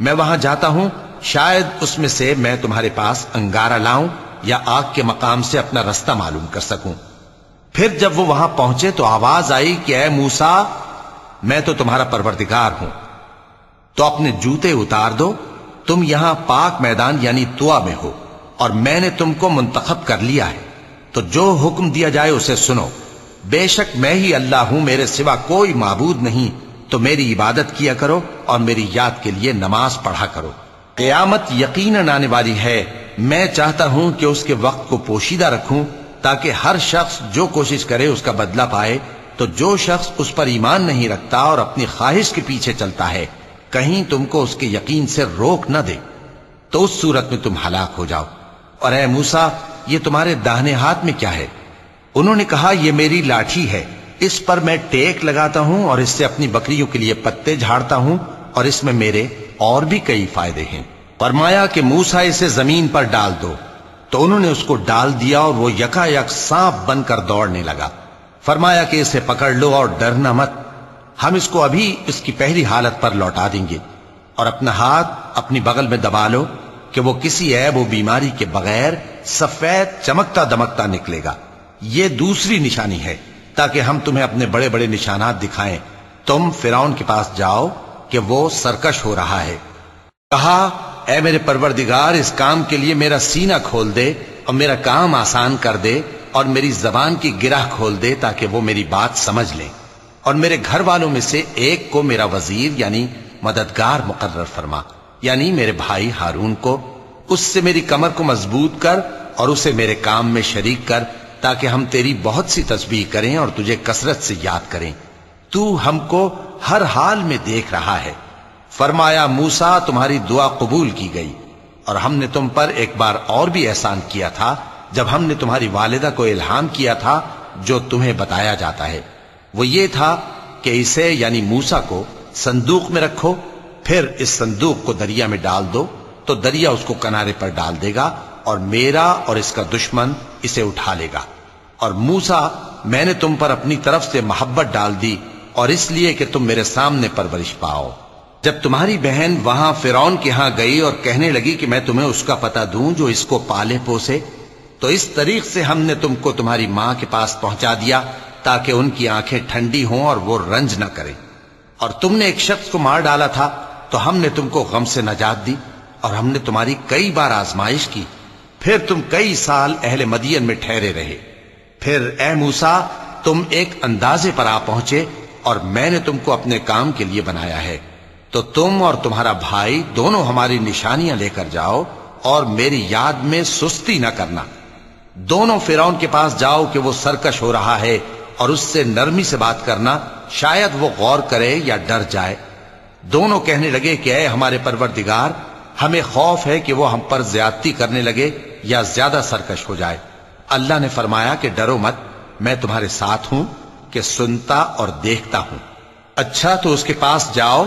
میں وہاں جاتا ہوں۔ شاید اس میں سے میں تمہارے پاس انگارہ لاؤں یا آگ کے مقام سے اپنا رستہ معلوم کر سکوں۔ پھر جب وہ وہاں پہنچے تو آواز آئی کہ اے موسا میں تو تمہارا پروردگار ہوں۔ تو اپنے جوتے اتار دو۔ تم یہاں پاک میدان یعنی توا میں ہو اور میں نے تم کو منتخب کر لیا ہے۔ تو جو حکم دیا جائے اسے سنو۔ بے شک میں ہی اللہ ہوں، میرے سوا کوئی معبود نہیں۔ تو میری عبادت کیا کرو اور میری یاد کے لیے نماز پڑھا کرو۔ قیامت یقیناً آنے والی ہے۔ میں چاہتا ہوں کہ اس کے وقت کو پوشیدہ رکھوں تاکہ ہر شخص جو کوشش کرے اس کا بدلہ پائے۔ تو جو شخص اس پر ایمان نہیں رکھتا اور اپنی خواہش کے پیچھے چلتا ہے کہیں تم کو اس کے یقین سے روک نہ دے، تو اس صورت میں تم ہلاک ہو جاؤ۔ اور اے موسا یہ تمہارے داہنے ہاتھ میں کیا ہے؟ انہوں نے کہا، یہ میری لاٹھی ہے۔ اس پر میں ٹیک لگاتا ہوں اور اس سے اپنی بکریوں کے لیے پتے جھاڑتا ہوں اور اس میں میرے اور بھی کئی فائدے ہیں۔ فرمایا کہ موسا اسے زمین پر ڈال دو۔ تو انہوں نے اس کو ڈال دیا اور وہ یکا یک سانپ بن کر دوڑنے لگا۔ فرمایا کہ اسے پکڑ لو اور ڈرنا مت۔ ہم اس کو ابھی اس کی پہلی حالت پر لوٹا دیں گے اور اپنا ہاتھ اپنی بغل میں دبا لو کہ وہ کسی عیب و بیماری کے بغیر سفید چمکتا دمکتا نکلے گا۔ یہ دوسری نشانی ہے تاکہ ہم تمہیں اپنے بڑے بڑے نشانات دکھائیں۔ تم فراؤن کے پاس جاؤ کہ وہ سرکش ہو رہا ہے۔ کہا، اے میرے پروردگار، اس کام کے لیے میرا سینہ کھول دے اور میرا کام آسان کر دے اور میری زبان کی گرہ کھول دے تاکہ وہ میری بات سمجھ لیں۔ اور میرے گھر والوں میں سے ایک کو میرا وزیر یعنی مددگار مقرر فرما یعنی میرے بھائی ہارون کو، اس سے میری کمر کو مضبوط کر اور اسے میرے کام میں شریک کر، تاکہ ہم تیری بہت سی تسبیح کریں اور تجھے کثرت سے یاد کریں۔ تو ہم کو ہر حال میں دیکھ رہا ہے۔ فرمایا موسا تمہاری دعا قبول کی گئی۔ اور ہم نے تم پر ایک بار اور بھی احسان کیا تھا، جب ہم نے تمہاری والدہ کو الہام کیا تھا، جو تمہیں بتایا جاتا ہے۔ وہ یہ تھا کہ اسے یعنی موسا کو صندوق میں رکھو، پھر اس صندوق کو دریا میں ڈال دو، تو دریا اس کو کنارے پر ڈال دے گا اور میرا اور اس کا دشمن اسے اٹھا لے گا۔ اور موسا، میں نے تم پر اپنی طرف سے محبت ڈال دی اور اس لیے کہ تم میرے سامنے پرورش پاؤ۔ جب تمہاری بہن وہاں فرون کے ہاں گئی اور کہنے لگی کہ میں تمہیں اس کا پتہ دوں جو اس کو پالے پوسے، تو اس طریق سے ہم نے تم کو تمہاری ماں کے پاس پہنچا دیا۔ تاکہ ان کی آنکھیں ٹھنڈی ہوں اور وہ رنج نہ کریں۔ اور تم نے ایک شخص کو مار ڈالا تھا، تو ہم نے تم کو غم سے نجات دی اور ہم نے تمہاری کئی بار آزمائش کی۔ پھر تم کئی سال اہل مدین میں ٹھہرے رہے۔ پھر اے موسا تم ایک اندازے پر آ پہنچے اور میں نے تم کو اپنے کام کے لیے بنایا ہے۔ تو تم اور تمہارا بھائی دونوں ہماری نشانیاں لے کر جاؤ اور میری یاد میں سستی نہ کرنا۔ دونوں فیرون کے پاس جاؤ کہ وہ سرکش ہو رہا ہے۔ اور اس سے نرمی سے بات کرنا شاید وہ غور کرے یا ڈر جائے۔ دونوں کہنے لگے کہ اے ہمارے پروردگار، ہمیں خوف ہے کہ وہ ہم پر زیادتی کرنے لگے یا زیادہ سرکش ہو جائے۔ اللہ نے فرمایا کہ ڈرو مت، میں تمہارے ساتھ ہوں کہ سنتا اور دیکھتا ہوں۔ اچھا تو اس کے پاس جاؤ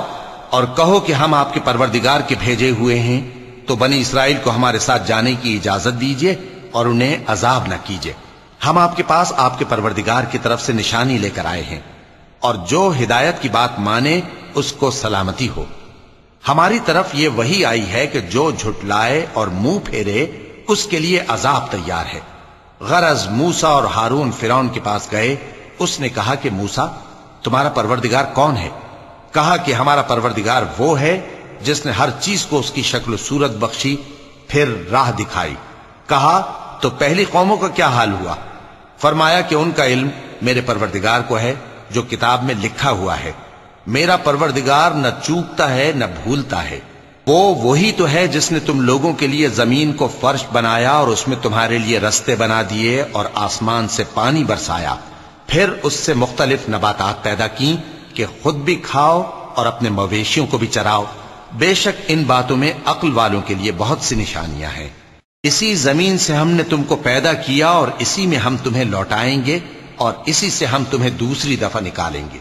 اور کہو کہ ہم آپ کے پروردگار کے بھیجے ہوئے ہیں۔ تو بنی اسرائیل کو ہمارے ساتھ جانے کی اجازت دیجیے اور انہیں عذاب نہ کیجیے ہم آپ کے پاس آپ کے پروردگار کی طرف سے نشانی لے کر آئے ہیں اور جو ہدایت کی بات مانے اس کو سلامتی ہو۔ ہماری طرف یہ وہی آئی ہے کہ جو جھٹلائے اور منہ پھیرے اس کے لیے عذاب تیار ہے۔ غرض موسا اور ہارون فرون کے پاس گئے۔ اس نے کہا کہ موسا تمہارا پروردگار کون ہے؟ کہا کہ ہمارا پروردگار وہ ہے جس نے ہر چیز کو اس کی شکل و صورت بخشی، پھر راہ دکھائی۔ کہا، تو پہلی قوموں کا کیا حال ہوا؟ فرمایا کہ ان کا علم میرے پروردگار کو ہے جو کتاب میں لکھا ہوا ہے۔ میرا پروردگار نہ چوکتا ہے نہ بھولتا ہے۔ وہ وہی تو ہے جس نے تم لوگوں کے لیے زمین کو فرش بنایا اور اس میں تمہارے لیے رستے بنا دیے اور آسمان سے پانی برسایا۔ پھر اس سے مختلف نباتات پیدا کی کہ خود بھی کھاؤ اور اپنے مویشیوں کو بھی چراؤ۔ بے شک ان باتوں میں عقل والوں کے لیے بہت سی نشانیاں ہیں۔ اسی زمین سے ہم نے تم کو پیدا کیا اور اسی میں ہم تمہیں لوٹائیں گے اور اسی سے ہم تمہیں دوسری دفعہ نکالیں گے۔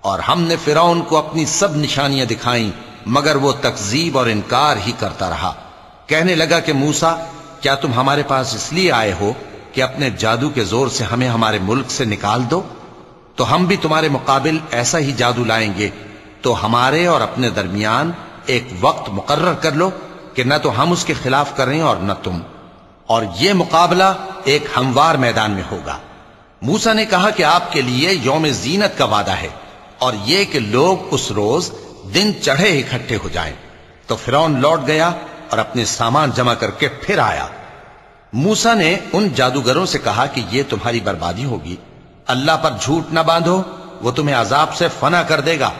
اور ہم نے فرعون کو اپنی سب نشانیاں دکھائیں، مگر وہ تکزیب اور انکار ہی کرتا رہا۔ کہنے لگا کہ موسا کیا تم ہمارے پاس اس لیے آئے ہو کہ اپنے جادو کے زور سے ہمیں ہمارے ملک سے نکال دو؟ تو ہم بھی تمہارے مقابل ایسا ہی جادو لائیں گے، تو ہمارے اور اپنے درمیان ایک وقت مقرر کر لو کہ نہ تو ہم اس کے خلاف کریں اور نہ تم۔ اور یہ مقابلہ ایک ہموار میدان میں ہوگا۔ موسا نے کہا کہ آپ کے لیے یوم زینت کا وعدہ ہے اور یہ کہ لوگ اس روز دن چڑھے اکٹھے ہو جائیں۔ تو فرون لوٹ گیا اور اپنے سامان جمع کر کے پھر آیا۔ موسا نے ان جادوگروں سے کہا کہ یہ تمہاری بربادی ہوگی۔ اللہ پر جھوٹ نہ باندھو، وہ تمہیں عذاب سے فنا کر دے گا۔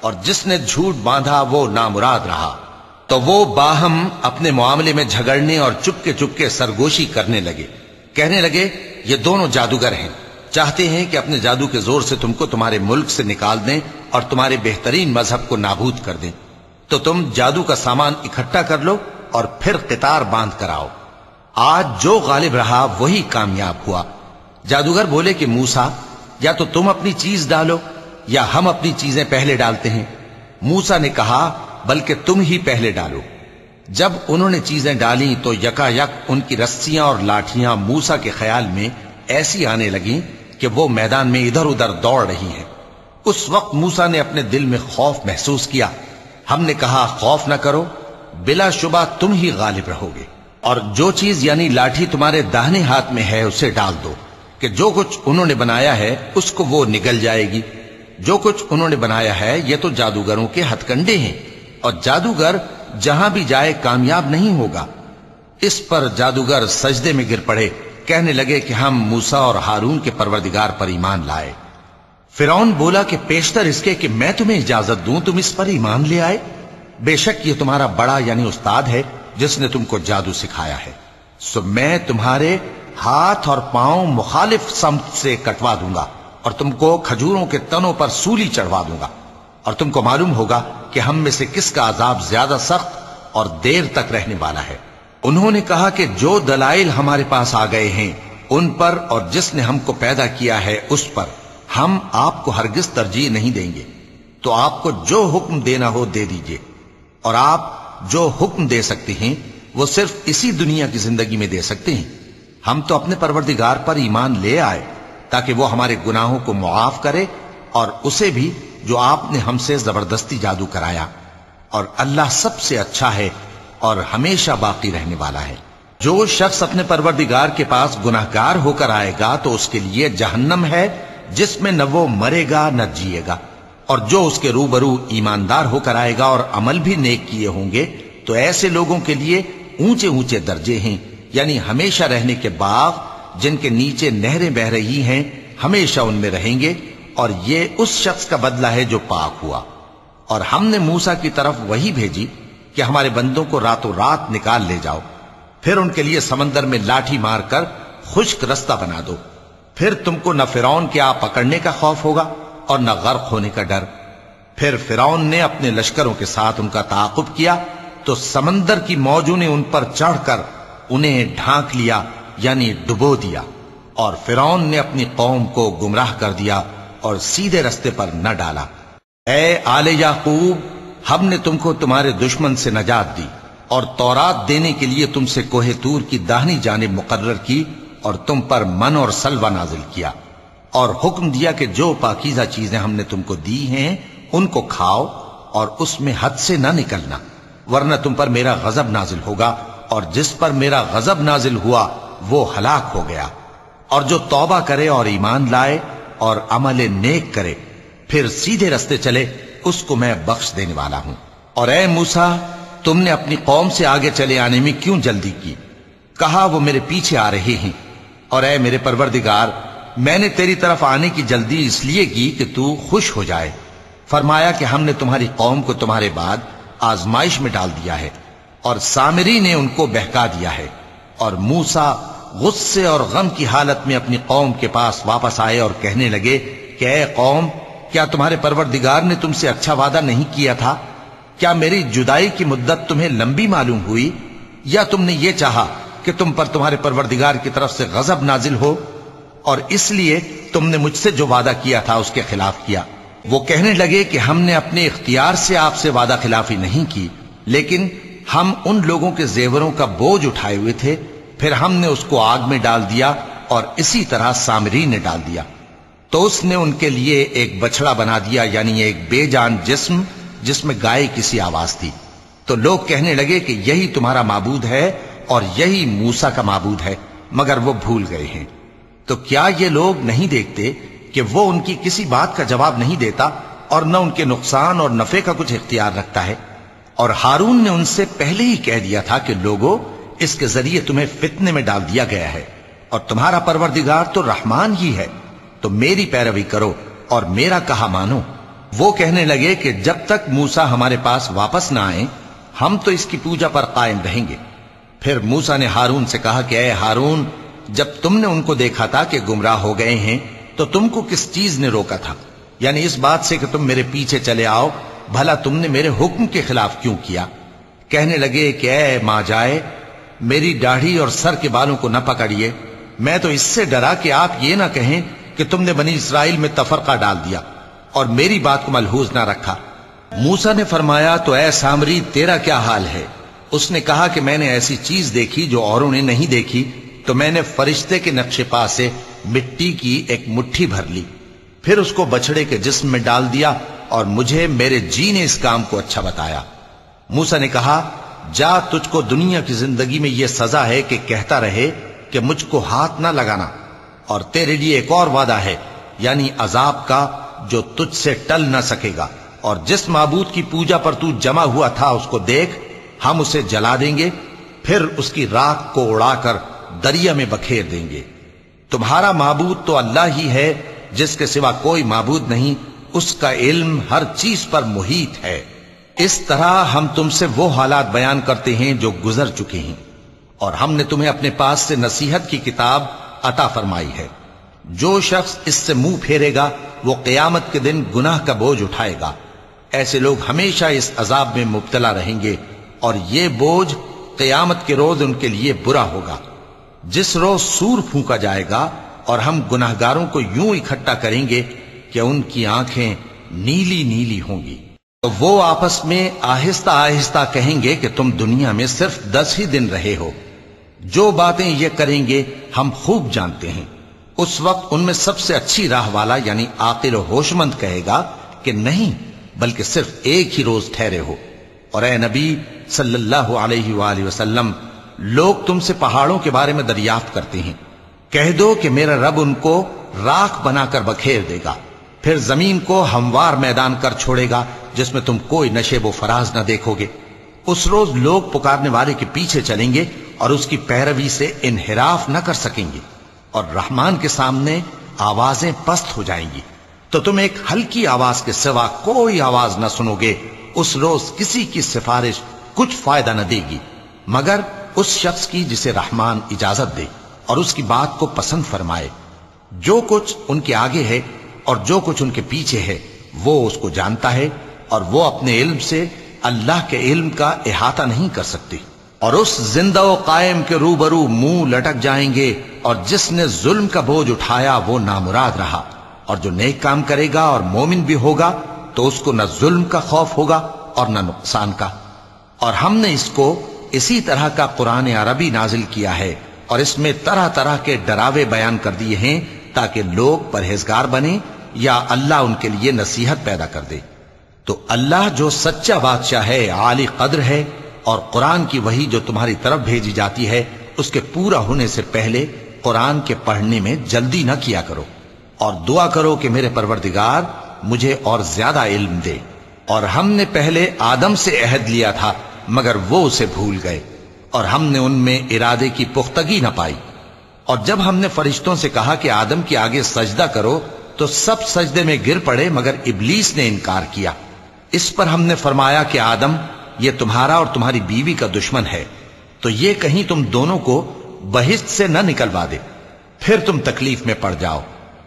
اور جس نے جھوٹ باندھا، وہ نامراد رہا۔ تو وہ باہم اپنے معاملے میں جھگڑنے اور چپکے چپکے سرگوشی کرنے لگے۔ کہنے لگے، یہ دونوں جادوگر ہیں۔ چاہتے ہیں کہ اپنے جادو کے زور سے تم کو تمہارے ملک سے نکال دیں اور تمہارے بہترین مذہب کو نابود کر دیں۔ تو تم جادو کا سامان اکٹھا کر لو اور پھر قطار باندھ کر آؤ۔ آج جو غالب رہا، وہی کامیاب ہوا۔ جادوگر بولے کہ موسا یا تو تم اپنی چیز ڈالو یا ہم اپنی چیزیں پہلے ڈالتے ہیں۔ موسا نے کہا بلکہ تم ہی پہلے ڈالو۔ جب انہوں نے چیزیں ڈالی تو یکا یک ان کی رسیاں اور لاٹیاں موسا کے خیال میں ایسی آنے لگیں کہ وہ میدان میں ادھر ادھر دوڑ رہی ہیں۔ اس وقت موسا نے اپنے دل میں خوف محسوس کیا۔ ہم نے کہا، خوف نہ کرو، بلا شبہ تم ہی غالب رہو گے۔ اور جو چیز یعنی لاٹھی تمہارے داہنے ہاتھ میں ہے، اسے ڈال دو کہ جو کچھ انہوں نے بنایا ہے، اس کو وہ نگل جائے گی۔ جو کچھ انہوں نے بنایا ہے، یہ تو جادوگروں کے ہتھ کنڈے ہیں۔ اور جادوگر جہاں بھی جائے کامیاب نہیں ہوگا۔ اس پر جادوگر سجدے میں گر پڑے، کہنے لگے کہ ہم موسا اور ہارون کے پروردگار پر ایمان لائے۔ فرون بولا کہ پیشتر اس کے کہ میں تمہیں اجازت دوں، تم اس پر ایمان لے آئے۔ بے شک یہ تمہارا بڑا یعنی استاد ہے، جس نے تم کو جادو سکھایا ہے۔ سو میں تمہارے ہاتھ اور پاؤں مخالف سمت سے کٹوا دوں گا اور تم کو کھجوروں کے تنوں پر سولی چڑھوا دوں گا۔ اور تم کو معلوم ہوگا کہ ہم میں سے کس کا عذاب زیادہ سخت اور دیر تک رہنے والا ہے۔ انہوں نے کہا کہ جو دلائل ہمارے پاس آ گئے ہیں، ان پر اور جس نے ہم کو پیدا کیا ہے، اس پر۔ ہم آپ کو ہرگز ترجیح نہیں دیں گے۔ تو آپ کو جو حکم دینا ہو دے دیجیے۔ اور آپ جو حکم دے سکتے ہیں، وہ صرف اسی دنیا کی زندگی میں دے سکتے ہیں۔ ہم تو اپنے پروردگار پر ایمان لے آئے تاکہ وہ ہمارے گناہوں کو معاف کرے اور اسے بھی جو آپ نے ہم سے زبردستی جادو کرایا اور اللہ سب سے اچھا ہے اور ہمیشہ باقی رہنے والا ہے۔ جو شخص اپنے پروردگار کے پاس گناہ گار ہو کر آئے گا تو اس کے لیے جہنم ہے، جس میں نہ وہ مرے گا نہ جیے گا۔ اور جو اس کے روبرو ایماندار ہو کر آئے گا اور عمل بھی نیک کیے ہوں گے، تو ایسے لوگوں کے لیے اونچے اونچے درجے ہیں۔ یعنی ہمیشہ رہنے کے باغ، جن کے نیچے نہریں بہ رہی ہیں، ہمیشہ ان میں رہیں گے۔ اور یہ اس شخص کا بدلہ ہے جو پاک ہوا۔ اور ہم نے موسا کی طرف وہی بھیجی کہ ہمارے بندوں کو راتوں رات نکال لے جاؤ۔ پھر ان کے لیے سمندر میں لاٹھی مار کر خشک رستہ بنا دو۔ پھر تم کو نہ فرعون کے آپ پکڑنے کا خوف ہوگا اور نہ غرق ہونے کا ڈر۔ پھر فرعون نے اپنے لشکروں کے ساتھ ان کا تعاقب کیا۔ تو سمندر کی موجوں نے ان پر چڑھ کر انہیں ڈھانک لیا یعنی ڈبو دیا۔ اور فرعون نے اپنی قوم کو گمراہ کر دیا۔ اور سیدھے رستے پر نہ ڈالا۔ اے آل یعقوب، ہم نے تم کو تمہارے دشمن سے نجات دی اور تورات دینے کے لیے تم سے کوہ تور کی داہنی جانب مقرر کی اور تم پر من اور سلوہ نازل کیا۔ اور حکم دیا کہ جو پاکیزہ چیزیں ہم نے تم کو دی ہیں، ان کو کھاؤ اور اس میں حد سے نہ نکلنا، ورنہ تم پر میرا غضب نازل ہوگا اور جس پر میرا غضب نازل ہوا، وہ ہلاک ہو گیا۔ اور جو توبہ کرے اور ایمان لائے اور عمل نیک کرے، پھر سیدھے رستے چلے، اس کو میں بخش دینے والا ہوں۔ اور اے موسا تم نے اپنی قوم سے آگے چلے آنے میں کیوں جلدی کی؟ کہا، وہ میرے پیچھے آ رہے ہیں۔ اور اے میرے پروردگار، میں نے تیری طرف آنے کی جلدی اس لیے کی کہ تو خوش ہو جائے۔ فرمایا کہ ہم نے تمہاری قوم کو تمہارے بعد آزمائش میں ڈال دیا ہے، اور سامری نے ان کو بہکا دیا ہے۔ اور موسا غصے اور غم کی حالت میں اپنی قوم کے پاس واپس آئے اور کہنے لگے کہ اے قوم، کیا تمہارے پروردگار نے تم سے اچھا وعدہ نہیں کیا تھا؟ کیا میری جدائی کی مدت تمہیں لمبی معلوم ہوئی؟ یا تم نے یہ چاہا کہ تم پر تمہارے پروردگار کی طرف سے غضب نازل ہو؟ اور اس لیے تم نے مجھ سے جو وعدہ کیا تھا اس کے خلاف کیا۔ وہ کہنے لگے کہ ہم نے اپنے اختیار سے آپ سے وعدہ خلافی نہیں کی، لیکن ہم ان لوگوں کے زیوروں کا بوجھ اٹھائے ہوئے تھے پھر ہم نے اس کو آگ میں ڈال دیا اور اسی طرح سامری نے ڈال دیا۔ تو اس نے ان کے لیے ایک بچڑا بنا دیا یعنی ایک بے جان جسم جس میں گائے کسی آواز تھی۔ تو لوگ کہنے لگے کہ یہی تمہارا معبود ہے اور یہی موسا کا معبود ہے، مگر وہ بھول گئے ہیں۔ تو کیا یہ لوگ نہیں دیکھتے کہ وہ ان کی کسی بات کا جواب نہیں دیتا اور نہ ان کے نقصان اور نفع کا کچھ اختیار رکھتا ہے؟ اور ہارون نے ان سے پہلے ہی کہہ دیا تھا کہ لوگوں اس کے ذریعے تمہیں فتنے میں ڈال دیا گیا ہے۔ اور تمہارا پروردگار تو رحمان ہی ہے۔ تو میری پیروی کرو اور میرا کہا مانو۔ وہ کہنے لگے کہ جب تک موسا ہمارے پاس واپس نہ آئے ہم تو اس کی پوجا پر قائم رہیں گے۔ پھر موسا نے ہارون سے کہا کہ اے ہارون، جب تم نے ان کو دیکھا تھا کہ گمراہ ہو گئے ہیں، تو تم کو کس چیز نے روکا تھا؟ یعنی اس بات سے کہ تم میرے پیچھے چلے آؤ، بھلا تم نے میرے حکم کے خلاف کیوں کیا؟ کہنے لگے کہ اے ماں جائے میری داڑھی اور سر کے بالوں کو نہ پکڑیے۔ میں تو اس سے ڈرا کہ آپ یہ نہ کہیں کہ تم نے بنی اسرائیل میں تفرقہ ڈال دیا اور میری بات کو ملحوظ نہ رکھا۔ موسا نے فرمایا، تو اے سامری، تیرا کیا حال ہے؟ اس نے کہا کہ میں نے ایسی چیز دیکھی جو اوروں نے نہیں دیکھی، تو میں نے فرشتے کے نقش پا سے مٹی کی ایک مٹھی بھر لی۔ پھر اس کو بچڑے کے جسم میں ڈال دیا اور مجھے میرے جی نے اس کام کو اچھا بتایا۔ موسا نے کہا جا تجھ کو دنیا کی زندگی میں یہ سزا ہے کہ کہتا رہے کہ مجھ کو ہاتھ نہ لگانا۔ اور تیرے لیے ایک اور وعدہ ہے یعنی عذاب کا، جو تجھ سے ٹل نہ سکے گا۔ اور جس معبود کی پوجا پر تو جمع ہوا تھا، اس کو دیکھ، ہم اسے جلا دیں گے، پھر اس کی راک کو اڑا کر دریا میں بکھیر دیں گے۔ تمہارا معبود تو اللہ ہی ہے، جس کے سوا کوئی معبود نہیں، اس کا علم ہر چیز پر محیط ہے۔ اس طرح ہم تم سے وہ حالات بیان کرتے ہیں جو گزر چکے ہیں اور ہم نے تمہیں اپنے پاس سے نصیحت کی کتاب عطا فرمائی ہے۔ جو شخص اس سے منہ پھیرے گا، وہ قیامت کے دن گناہ کا بوجھ اٹھائے گا۔ ایسے لوگ ہمیشہ اس عذاب میں مبتلا رہیں گے اور یہ بوجھ قیامت کے روز ان کے لیے برا ہوگا۔ جس روز سور پھونکا جائے گا اور ہم گناہ گاروں کو یوں اکٹھا کریں گے کہ ان کی آنکھیں نیلی نیلی ہوں گی۔ تو وہ آپس میں آہستہ آہستہ کہیں گے کہ تم دنیا میں صرف دس ہی دن رہے ہو۔ جو باتیں یہ کریں گے، ہم خوب جانتے ہیں۔ اس وقت ان میں سب سے اچھی راہ والا یعنی عاقل و ہوش مند کہے گا کہ نہیں، بلکہ صرف ایک ہی روز ٹھہرے ہو۔ اور اے نبی صلی اللہ علیہ وآلہ وسلم، لوگ تم سے پہاڑوں کے بارے میں دریافت کرتے ہیں۔ کہہ دو کہ میرا رب ان کو راکھ بنا کر بکھیر دے گا۔ پھر زمین کو ہموار میدان کر چھوڑے گا، جس میں تم کوئی نشیب و فراز نہ دیکھو گے۔ اس روز لوگ پکارنے والے کے پیچھے چلیں گے اور اس کی پیروی سے انحراف نہ کر سکیں گے۔ اور رحمان کے سامنے آوازیں پست ہو جائیں گی۔ تو تم ایک ہلکی آواز کے سوا کوئی آواز نہ سنو گے۔ اس روز کسی کی سفارش کچھ فائدہ نہ دے گی۔ مگر اس شخص کی جسے رحمان اجازت دے اور اس کی بات کو پسند فرمائے۔ جو کچھ ان کے آگے ہے اور جو کچھ ان کے پیچھے ہے، وہ اس کو جانتا ہے اور وہ اپنے علم سے اللہ کے علم کا احاطہ نہیں کر سکتی اور اس زندہ و قائم کے روبرو منہ لٹک جائیں گے اور جس نے ظلم کا بوجھ اٹھایا، وہ نامراد رہا۔ اور جو نیک کام کرے گا اور مومن بھی ہوگا، تو اس کو نہ ظلم کا خوف ہوگا اور نہ نقصان کا۔ اور ہم نے اس کو اسی طرح کا قرآن عربی نازل کیا ہے اور اس میں طرح طرح کے ڈراوے بیان کر دیے ہیں تاکہ لوگ پرہیزگار بنے یا اللہ ان کے لیے نصیحت پیدا کر دے۔ تو اللہ جو سچا بادشاہ ہے، عالی قدر ہے اور قرآن کی وہی جو تمہاری طرف بھیجی جاتی ہے، اس کے پورا ہونے سے پہلے قرآن کے پڑھنے میں جلدی نہ کیا کرو اور دعا کرو کہ میرے پروردگار مجھے اور زیادہ علم دے۔ اور ہم نے پہلے آدم سے عہد لیا تھا، مگر وہ اسے بھول گئے اور ہم نے ان میں ارادے کی پختگی نہ پائی۔ اور جب ہم نے فرشتوں سے کہا کہ آدم کے آگے سجدہ کرو، تو سب سجدے میں گر پڑے مگر ابلیس نے انکار کیا۔ اس پر ہم نے فرمایا کہ آدم، یہ تمہارا اور تمہاری بیوی کا دشمن ہے۔ تو یہ کہیں تم دونوں کو بہشت سے نہ نکلوا دے۔ پھر تم تکلیف میں پڑ جاؤ۔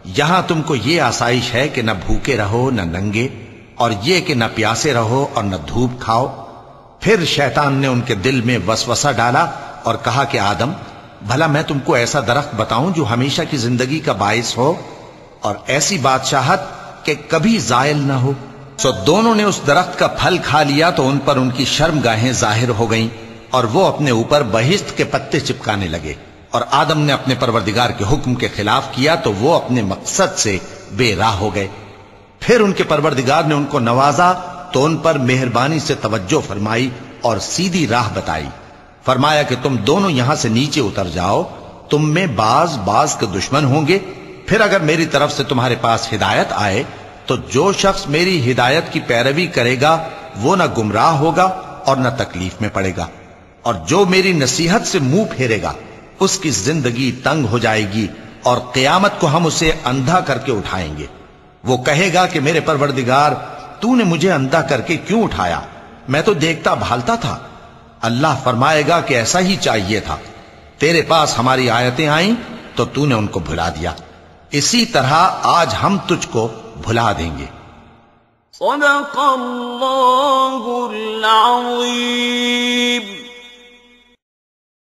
یہاں تم کو یہ آسائش ہے کہ نہ بھوکے رہو، نہ ننگے، اور یہ کہ نہ پیاسے رہو اور نہ دھوپ کھاؤ۔ پھر شیطان نے ان کے دل میں وسوسہ ڈالا اور کہا کہ آدم بھلا میں تم کو ایسا درخت بتاؤں جو ہمیشہ کی زندگی کا باعث ہو اور ایسی بادشاہت کہ کبھی زائل نہ ہو۔ سو دونوں نے اس درخت کا پھل کھا لیا تو ان پر ان کی شرم گاہیں ظاہر ہو گئیں اور وہ اپنے اوپر بہشت کے پتے چپکانے لگے۔ اور آدم نے اپنے پروردگار کے حکم کے خلاف کیا تو وہ اپنے مقصد سے بے راہ ہو گئے۔ پھر ان کے پروردگار نے ان کو نوازا تو ان پر مہربانی سے توجہ فرمائی اور سیدھی راہ بتائی۔ فرمایا کہ تم دونوں یہاں سے نیچے اتر جاؤ، تم میں باز باز کے دشمن ہوں گے۔ پھر اگر میری طرف سے تمہارے پاس ہدایت آئے، تو جو شخص میری ہدایت کی پیروی کرے گا، وہ نہ گمراہ ہوگا اور نہ تکلیف میں پڑے گا۔ اور جو میری نصیحت سے منہ پھیرے گا، اس کی زندگی تنگ ہو جائے گی اور قیامت کو ہم اسے اندھا کر کے اٹھائیں گے۔ وہ کہے گا کہ میرے پروردگار، تو نے مجھے اندھا کر کے کیوں اٹھایا؟ میں تو دیکھتا بھالتا تھا۔ اللہ فرمائے گا کہ ایسا ہی چاہیے تھا۔ تیرے پاس ہماری آیتیں آئیں تو تو نے ان کو بھلا دیا۔ اسی طرح آج ہم تجھ کو بھلا دیں گے۔ صدق اللہ العظیم۔